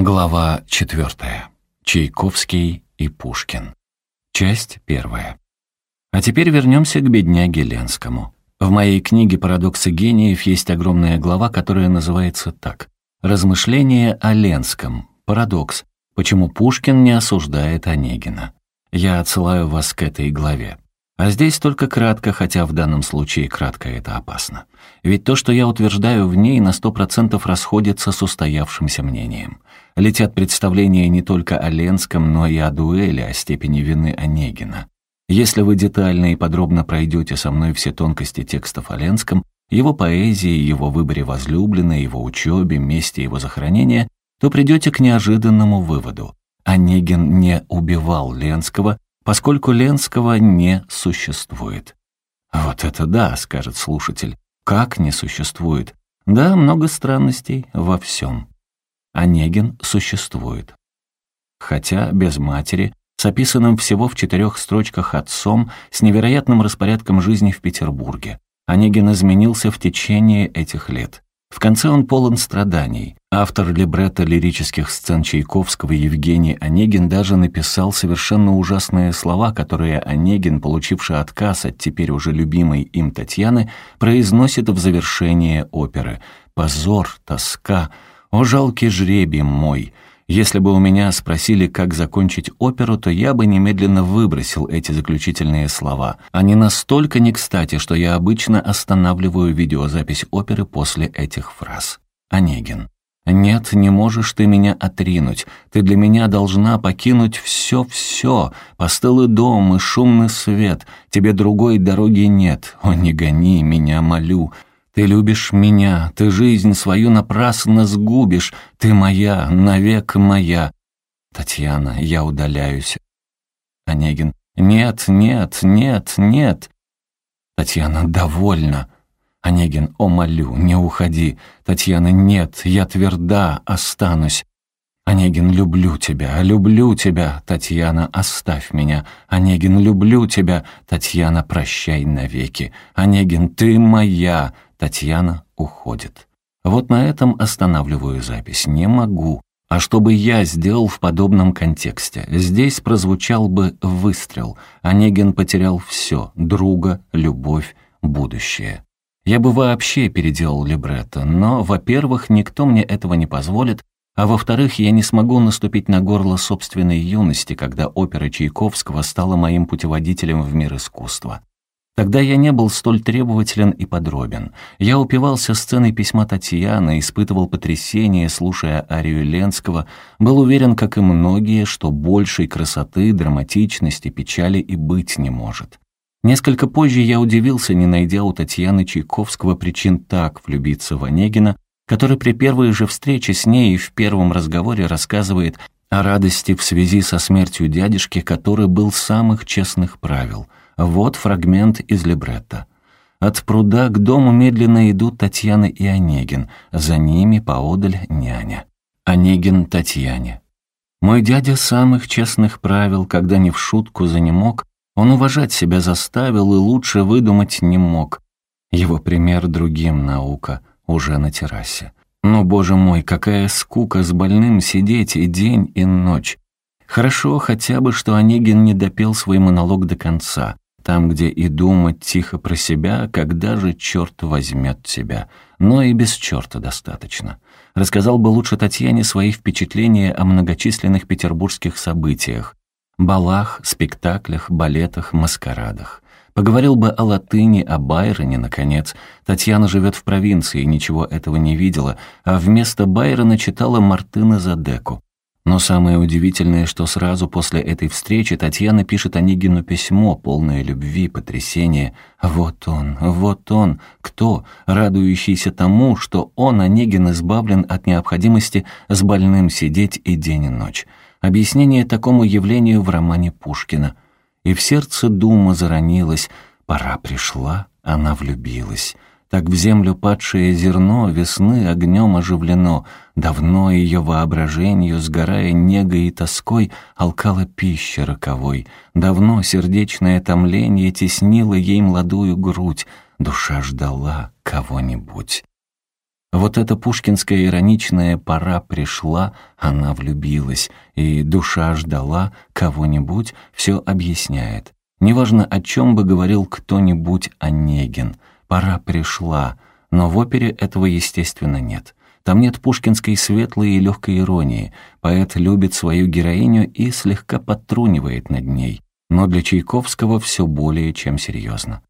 Глава четвертая. Чайковский и Пушкин. Часть первая. А теперь вернемся к бедняге Ленскому. В моей книге «Парадоксы гениев» есть огромная глава, которая называется так. «Размышления о Ленском. Парадокс. Почему Пушкин не осуждает Онегина». Я отсылаю вас к этой главе. А здесь только кратко, хотя в данном случае кратко это опасно. Ведь то, что я утверждаю в ней, на сто процентов расходится с устоявшимся мнением. Летят представления не только о Ленском, но и о дуэли, о степени вины Онегина. Если вы детально и подробно пройдете со мной все тонкости текстов о Ленском, его поэзии, его выборе возлюбленной, его учебе, месте его захоронения, то придете к неожиданному выводу. Онегин не убивал Ленского, поскольку Ленского не существует. «Вот это да», — скажет слушатель. «Как не существует?» Да, много странностей во всем. Онегин существует. Хотя без матери, с описанным всего в четырех строчках отцом, с невероятным распорядком жизни в Петербурге. Онегин изменился в течение этих лет. В конце он полон страданий. Автор либретто лирических сцен Чайковского Евгений Онегин даже написал совершенно ужасные слова, которые Онегин, получивший отказ от теперь уже любимой им Татьяны, произносит в завершение оперы. «Позор, тоска, о жалкий жребий мой!» Если бы у меня спросили, как закончить оперу, то я бы немедленно выбросил эти заключительные слова. Они настолько не кстати, что я обычно останавливаю видеозапись оперы после этих фраз. Онегин. «Нет, не можешь ты меня отринуть. Ты для меня должна покинуть все-все. Постылый дом и шумный свет. Тебе другой дороги нет. О, не гони меня, молю. Ты любишь меня, ты жизнь свою напрасно сгубишь, ты моя, навек моя. Татьяна, я удаляюсь. Онегин. Нет, нет, нет, нет. Татьяна, довольно. Онегин, о, молю, не уходи. Татьяна, нет, я тверда, останусь. Онегин, люблю тебя, люблю тебя. Татьяна, оставь меня. Онегин, люблю тебя. Татьяна, прощай навеки. Онегин, ты моя. Татьяна уходит. Вот на этом останавливаю запись. Не могу. А что бы я сделал в подобном контексте? Здесь прозвучал бы выстрел. Онегин потерял все — друга, любовь, будущее. Я бы вообще переделал либретто, но, во-первых, никто мне этого не позволит, а во-вторых, я не смогу наступить на горло собственной юности, когда опера Чайковского стала моим путеводителем в мир искусства. Тогда я не был столь требователен и подробен. Я упивался сценой письма Татьяны, испытывал потрясение, слушая арию Ленского, был уверен, как и многие, что большей красоты, драматичности, печали и быть не может. Несколько позже я удивился, не найдя у Татьяны Чайковского причин так влюбиться в Онегина, который при первой же встрече с ней и в первом разговоре рассказывает о радости в связи со смертью дядюшки, который был самых честных правил — вот фрагмент из либретто. От пруда к дому медленно идут Татьяна и Онегин, за ними поодаль няня. Онегин Татьяне. Мой дядя самых честных правил, когда не в шутку занемог, он уважать себя заставил и лучше выдумать не мог. Его пример другим наука, уже на террасе. Но, боже мой, какая скука с больным сидеть и день, и ночь. Хорошо хотя бы, что Онегин не допел свой монолог до конца там, где и думать тихо про себя, когда же черт возьмет тебя. Но и без черта достаточно. Рассказал бы лучше Татьяне свои впечатления о многочисленных петербургских событиях. Балах, спектаклях, балетах, маскарадах. Поговорил бы о латыни, о Байроне, наконец. Татьяна живет в провинции, ничего этого не видела, а вместо Байрона читала Мартына Задеку. Но самое удивительное, что сразу после этой встречи Татьяна пишет Онегину письмо, полное любви, потрясения. Вот он, вот он, кто, радующийся тому, что он, Онегин, избавлен от необходимости с больным сидеть и день и ночь. Объяснение такому явлению в романе Пушкина. И в сердце дума заронилась, пора пришла, она влюбилась. Так в землю падшее зерно весны огнем оживлено, Давно ее воображению, сгорая негой и тоской, Алкала пища роковой. Давно сердечное томление теснило ей младую грудь, Душа ждала кого-нибудь. Вот эта пушкинская ироничная «пора пришла», она влюбилась, и душа ждала кого-нибудь, все объясняет. Неважно, о чем бы говорил кто-нибудь Онегин. «Пора пришла», но в опере этого, естественно, нет. Там нет пушкинской светлой и легкой иронии. Поэт любит свою героиню и слегка подтрунивает над ней. Но для Чайковского все более чем серьезно.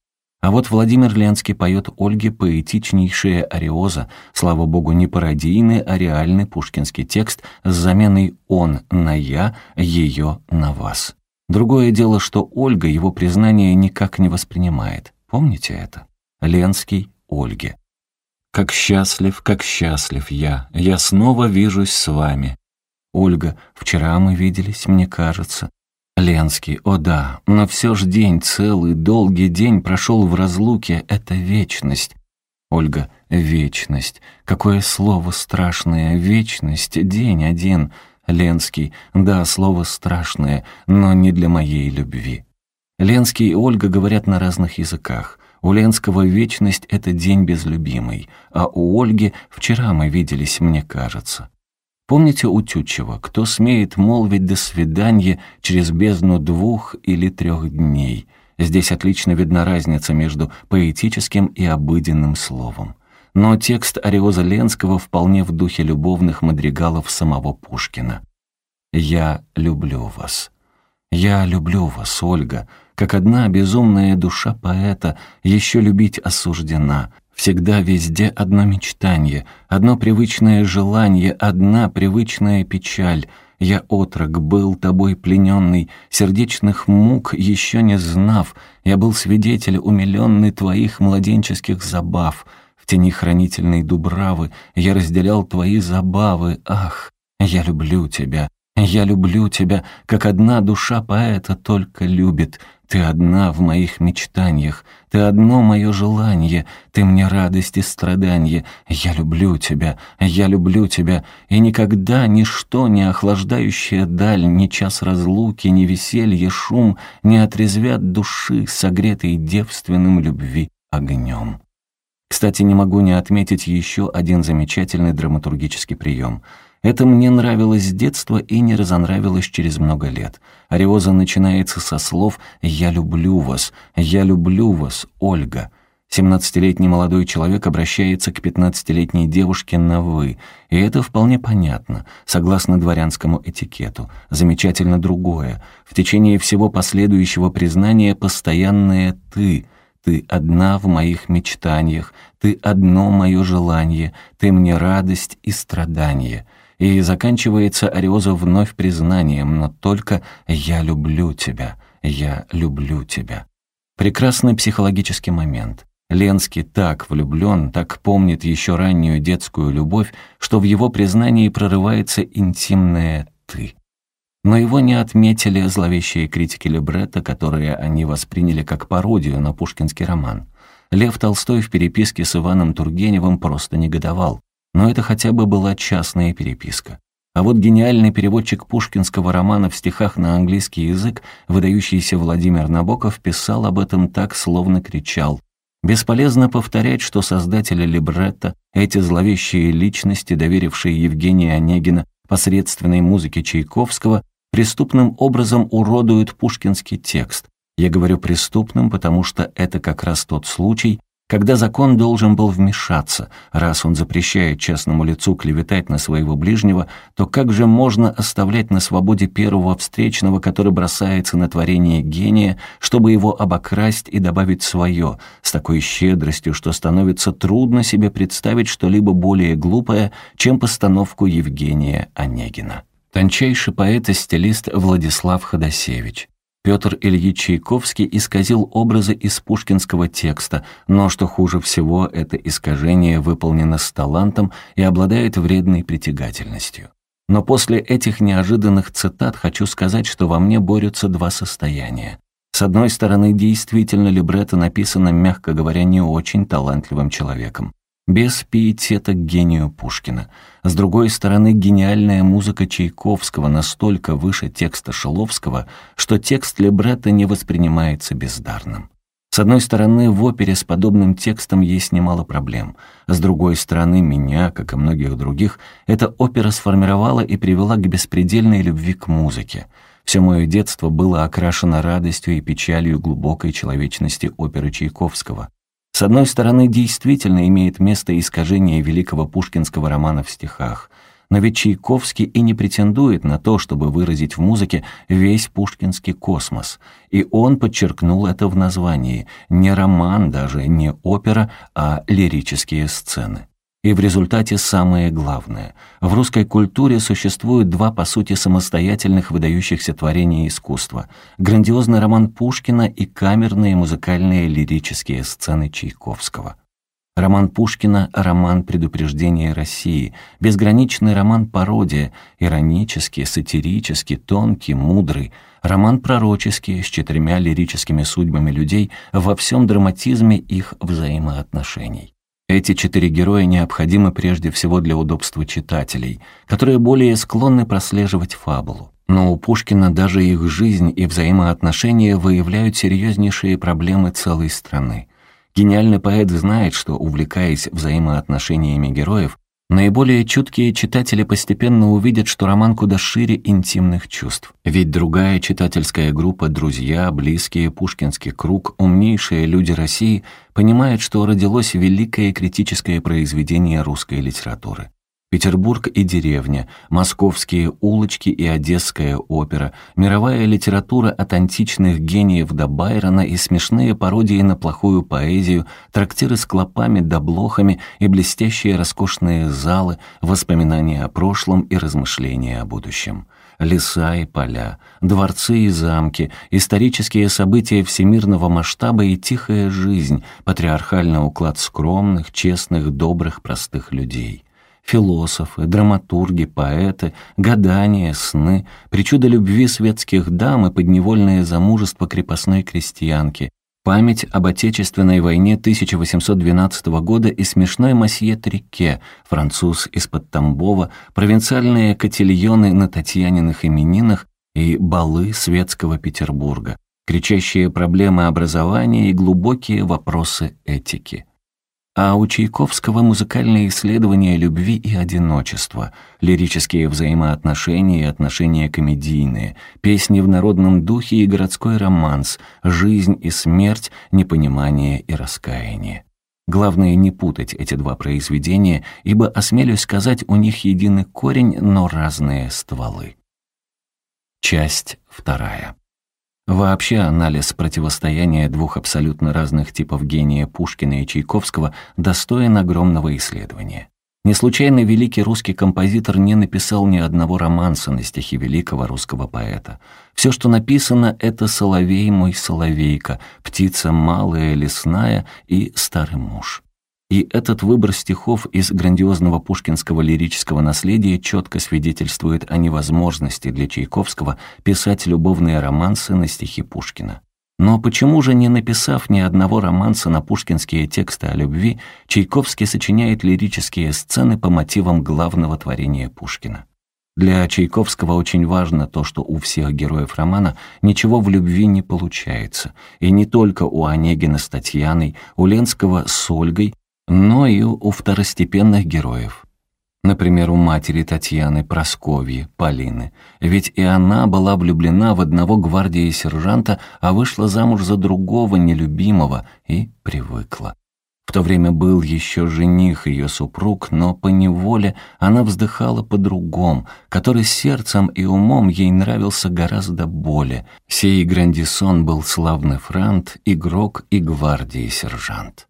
А вот Владимир Ленский поет Ольге поэтичнейшая ариоза, слава богу, не пародийный, а реальный пушкинский текст с заменой «он» на «я», «ее» на «вас». Другое дело, что Ольга его признание никак не воспринимает. Помните это? Ленский Ольге. «Как счастлив, как счастлив я, я снова вижусь с вами». Ольга, вчера мы виделись, мне кажется. Ленский, о да, но все ж день, целый, долгий день прошел в разлуке, это вечность. Ольга, вечность. Какое слово страшное, вечность, день один. Ленский, да, слово страшное, но не для моей любви. Ленский и Ольга говорят на разных языках. У Ленского вечность — это день безлюбимый, а у Ольги вчера мы виделись, мне кажется. Помните у Тютчева, кто смеет молвить «до свидания» через бездну двух или трех дней? Здесь отлично видна разница между поэтическим и обыденным словом. Но текст Ариоза Ленского вполне в духе любовных мадригалов самого Пушкина. «Я люблю вас». «Я люблю вас, Ольга», как одна безумная душа поэта еще любить осуждена, Всегда везде одно мечтание, одно привычное желание, одна привычная печаль. Я отрок был тобой плененный, сердечных мук еще не знав. Я был свидетель умиленный твоих младенческих забав. В тени хранительной дубравы я разделял твои забавы. Ах, я люблю тебя, я люблю тебя, как одна душа поэта только любит. Ты одна в моих мечтаниях, ты одно мое желание, ты мне радость и страдание. Я люблю тебя, я люблю тебя, и никогда ничто, не охлаждающее даль, ни час разлуки, ни веселье, шум не отрезвят души, согретой девственным любви огнем. Кстати, не могу не отметить еще один замечательный драматургический прием — это мне нравилось с детства и не разонравилось через много лет. Ариоза начинается со слов «Я люблю вас», «Я люблю вас, Ольга». Семнадцатилетний молодой человек обращается к пятнадцатилетней девушке на «вы», и это вполне понятно, согласно дворянскому этикету. Замечательно другое. В течение всего последующего признания постоянное «ты», ты одна в моих мечтаниях, ты одно мое желание, ты мне радость и страдание и заканчивается Ариоза вновь признанием, но только «я люблю тебя, я люблю тебя». Прекрасный психологический момент. Ленский так влюблен, так помнит еще раннюю детскую любовь, что в его признании прорывается интимное «ты». Но его не отметили зловещие критики либретто, которые они восприняли как пародию на пушкинский роман. Лев Толстой в переписке с Иваном Тургеневым просто негодовал но это хотя бы была частная переписка. А вот гениальный переводчик пушкинского романа в стихах на английский язык, выдающийся Владимир Набоков, писал об этом так, словно кричал. Бесполезно повторять, что создатели либретто, эти зловещие личности, доверившие Евгения Онегина посредственной музыке Чайковского, преступным образом уродуют пушкинский текст. Я говорю преступным, потому что это как раз тот случай, когда закон должен был вмешаться, раз он запрещает частному лицу клеветать на своего ближнего, то как же можно оставлять на свободе первого встречного, который бросается на творение гения, чтобы его обокрасть и добавить свое, с такой щедростью, что становится трудно себе представить что-либо более глупое, чем постановку Евгения Онегина. Тончайший поэт и стилист Владислав Ходосевич. Петр Ильич Чайковский исказил образы из пушкинского текста, но, что хуже всего, это искажение выполнено с талантом и обладает вредной притягательностью. Но после этих неожиданных цитат хочу сказать, что во мне борются два состояния. С одной стороны, действительно либретто написано, мягко говоря, не очень талантливым человеком без пиетета к гению Пушкина. С другой стороны, гениальная музыка Чайковского настолько выше текста Шиловского, что текст либретто не воспринимается бездарным. С одной стороны, в опере с подобным текстом есть немало проблем. С другой стороны, меня, как и многих других, эта опера сформировала и привела к беспредельной любви к музыке. Все мое детство было окрашено радостью и печалью глубокой человечности оперы Чайковского. С одной стороны, действительно имеет место искажение великого пушкинского романа в стихах – но ведь Чайковский и не претендует на то, чтобы выразить в музыке весь пушкинский космос. И он подчеркнул это в названии. Не роман даже, не опера, а лирические сцены. И в результате самое главное. В русской культуре существуют два, по сути, самостоятельных выдающихся творения искусства. Грандиозный роман Пушкина и камерные музыкальные лирические сцены Чайковского. Роман Пушкина — роман предупреждения России, безграничный роман-пародия, иронический, сатирический, тонкий, мудрый, роман пророческий с четырьмя лирическими судьбами людей во всем драматизме их взаимоотношений. Эти четыре героя необходимы прежде всего для удобства читателей, которые более склонны прослеживать фабулу. Но у Пушкина даже их жизнь и взаимоотношения выявляют серьезнейшие проблемы целой страны. Гениальный поэт знает, что, увлекаясь взаимоотношениями героев, наиболее чуткие читатели постепенно увидят, что роман куда шире интимных чувств. Ведь другая читательская группа, друзья, близкие, пушкинский круг, умнейшие люди России, понимают, что родилось великое критическое произведение русской литературы. Петербург и деревня, московские улочки и одесская опера, мировая литература от античных гениев до Байрона и смешные пародии на плохую поэзию, трактиры с клопами да блохами и блестящие роскошные залы, воспоминания о прошлом и размышления о будущем. Леса и поля, дворцы и замки, исторические события всемирного масштаба и тихая жизнь, патриархальный уклад скромных, честных, добрых, простых людей философы, драматурги, поэты, гадания, сны, причуда любви светских дам и подневольное замужество крепостной крестьянки, память об Отечественной войне 1812 года и смешной масье Трике, француз из-под Тамбова, провинциальные котельоны на Татьяниных именинах и балы светского Петербурга, кричащие проблемы образования и глубокие вопросы этики а у Чайковского музыкальные исследования любви и одиночества, лирические взаимоотношения и отношения комедийные, песни в народном духе и городской романс, жизнь и смерть, непонимание и раскаяние. Главное не путать эти два произведения, ибо, осмелюсь сказать, у них единый корень, но разные стволы. Часть вторая. Вообще анализ противостояния двух абсолютно разных типов гения Пушкина и Чайковского достоин огромного исследования. Не случайно великий русский композитор не написал ни одного романса на стихи великого русского поэта. Все, что написано, это «Соловей мой соловейка», «Птица малая лесная» и «Старый муж». И этот выбор стихов из грандиозного пушкинского лирического наследия четко свидетельствует о невозможности для Чайковского писать любовные романсы на стихи Пушкина. Но почему же, не написав ни одного романса на пушкинские тексты о любви, Чайковский сочиняет лирические сцены по мотивам главного творения Пушкина? Для Чайковского очень важно то, что у всех героев романа ничего в любви не получается. И не только у Онегина с Татьяной, у Ленского с Ольгой, но и у второстепенных героев. Например, у матери Татьяны, Просковьи, Полины. Ведь и она была влюблена в одного гвардии сержанта, а вышла замуж за другого нелюбимого и привыкла. В то время был еще жених ее супруг, но по неволе она вздыхала по-другому, который сердцем и умом ей нравился гораздо более. Сей Грандисон был славный франт, игрок и гвардии сержант.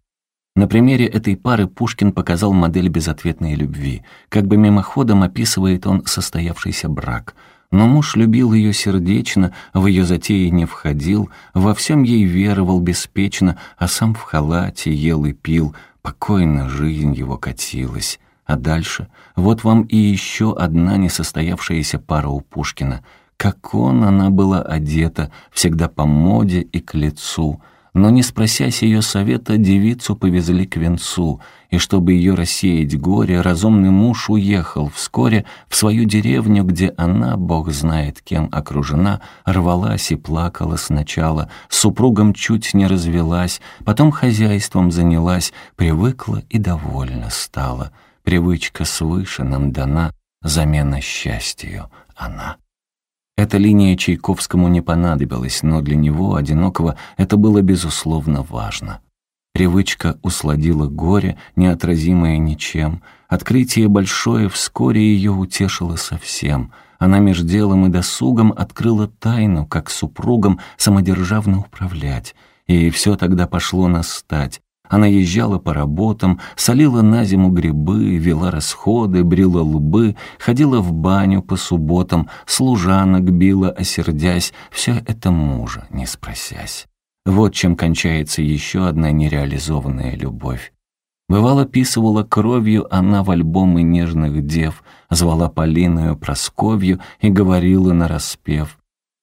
На примере этой пары Пушкин показал модель безответной любви. Как бы мимоходом описывает он состоявшийся брак. Но муж любил ее сердечно, в ее затеи не входил, во всем ей веровал беспечно, а сам в халате ел и пил, покойно жизнь его катилась. А дальше вот вам и еще одна несостоявшаяся пара у Пушкина. Как он она была одета, всегда по моде и к лицу — но, не спросясь ее совета, девицу повезли к венцу, и чтобы ее рассеять горе, разумный муж уехал вскоре в свою деревню, где она, бог знает кем окружена, рвалась и плакала сначала, с супругом чуть не развелась, потом хозяйством занялась, привыкла и довольна стала. Привычка свыше нам дана, замена счастью она. Эта линия Чайковскому не понадобилась, но для него, одинокого, это было безусловно важно. Привычка усладила горе, неотразимое ничем. Открытие большое вскоре ее утешило совсем. Она меж делом и досугом открыла тайну, как супругам самодержавно управлять. И все тогда пошло на стать. Она езжала по работам, солила на зиму грибы, вела расходы, брила лбы, ходила в баню по субботам, служанок била, осердясь, все это мужа, не спросясь. Вот чем кончается еще одна нереализованная любовь. Бывало, писывала кровью она в альбомы нежных дев, звала Полиною Просковью и говорила нараспев.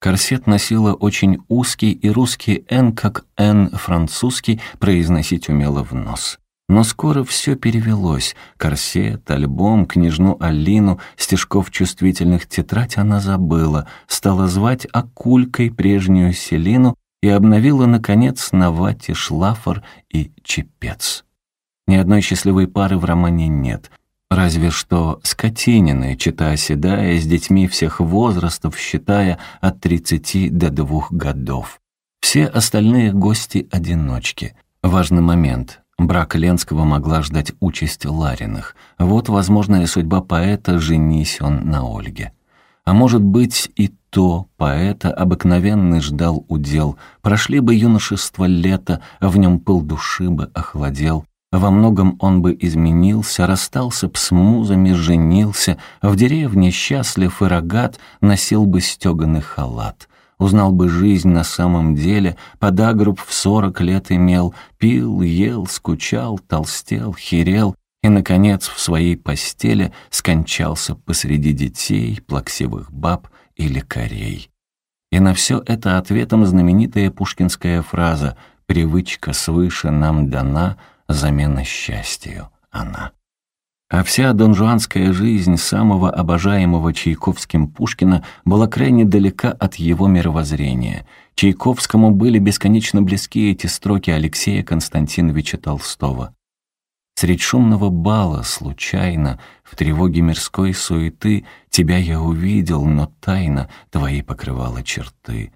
Корсет носила очень узкий, и русский «Н» как «Н» французский произносить умела в нос. Но скоро все перевелось. Корсет, альбом, княжну Алину, стежков чувствительных тетрадь она забыла, стала звать Акулькой прежнюю Селину и обновила, наконец, на вате шлафор и чепец. Ни одной счастливой пары в романе нет — Разве что скотинины, читая оседая, с детьми всех возрастов, считая от 30 до двух годов. Все остальные гости-одиночки. Важный момент. Брак Ленского могла ждать участь Лариных. Вот возможная судьба поэта, женись он на Ольге. А может быть и то поэта обыкновенный ждал удел. Прошли бы юношество лето, в нем пыл души бы охладел. Во многом он бы изменился, расстался б с музами, женился, в деревне счастлив и рогат, носил бы стеганый халат. Узнал бы жизнь на самом деле, подагруб в сорок лет имел, пил, ел, скучал, толстел, херел и, наконец, в своей постели скончался посреди детей, плаксивых баб и лекарей. И на все это ответом знаменитая пушкинская фраза «Привычка свыше нам дана», замена счастью она. А вся донжуанская жизнь самого обожаемого Чайковским Пушкина была крайне далека от его мировоззрения. Чайковскому были бесконечно близки эти строки Алексея Константиновича Толстого. Средь шумного бала, случайно, в тревоге мирской суеты, Тебя я увидел, но тайно твои покрывала черты.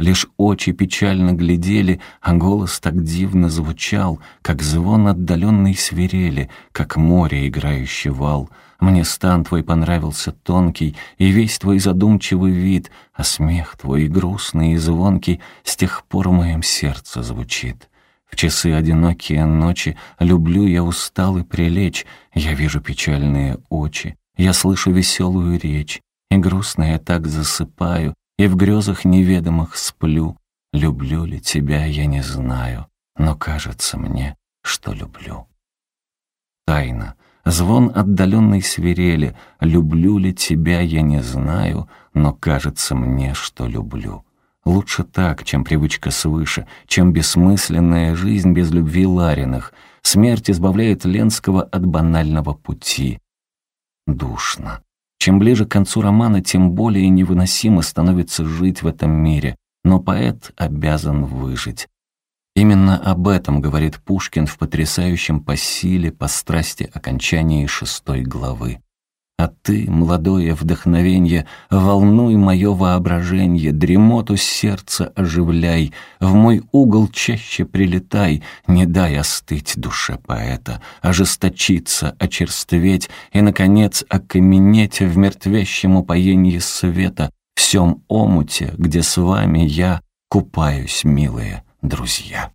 Лишь очи печально глядели, а голос так дивно звучал, как звон отдаленной свирели, как море, играющий вал. Мне стан твой понравился тонкий, и весь твой задумчивый вид, а смех твой грустный и звонкий с тех пор в моем сердце звучит. В часы одинокие ночи люблю я устал и прилечь, я вижу печальные очи, я слышу веселую речь, и грустно я так засыпаю, и в грезах неведомых сплю. Люблю ли тебя, я не знаю, но кажется мне, что люблю. Тайна, звон отдаленной свирели, люблю ли тебя, я не знаю, но кажется мне, что люблю. Лучше так, чем привычка свыше, чем бессмысленная жизнь без любви Лариных. Смерть избавляет Ленского от банального пути. Душно. Чем ближе к концу романа, тем более невыносимо становится жить в этом мире, но поэт обязан выжить. Именно об этом говорит Пушкин в потрясающем по силе, по страсти окончании шестой главы. А ты, молодое вдохновенье, волнуй мое воображение, дремоту сердца оживляй, в мой угол чаще прилетай, не дай остыть душе поэта, ожесточиться, очерстветь и, наконец, окаменеть в мертвящем упоении света, всем омуте, где с вами я купаюсь, милые друзья.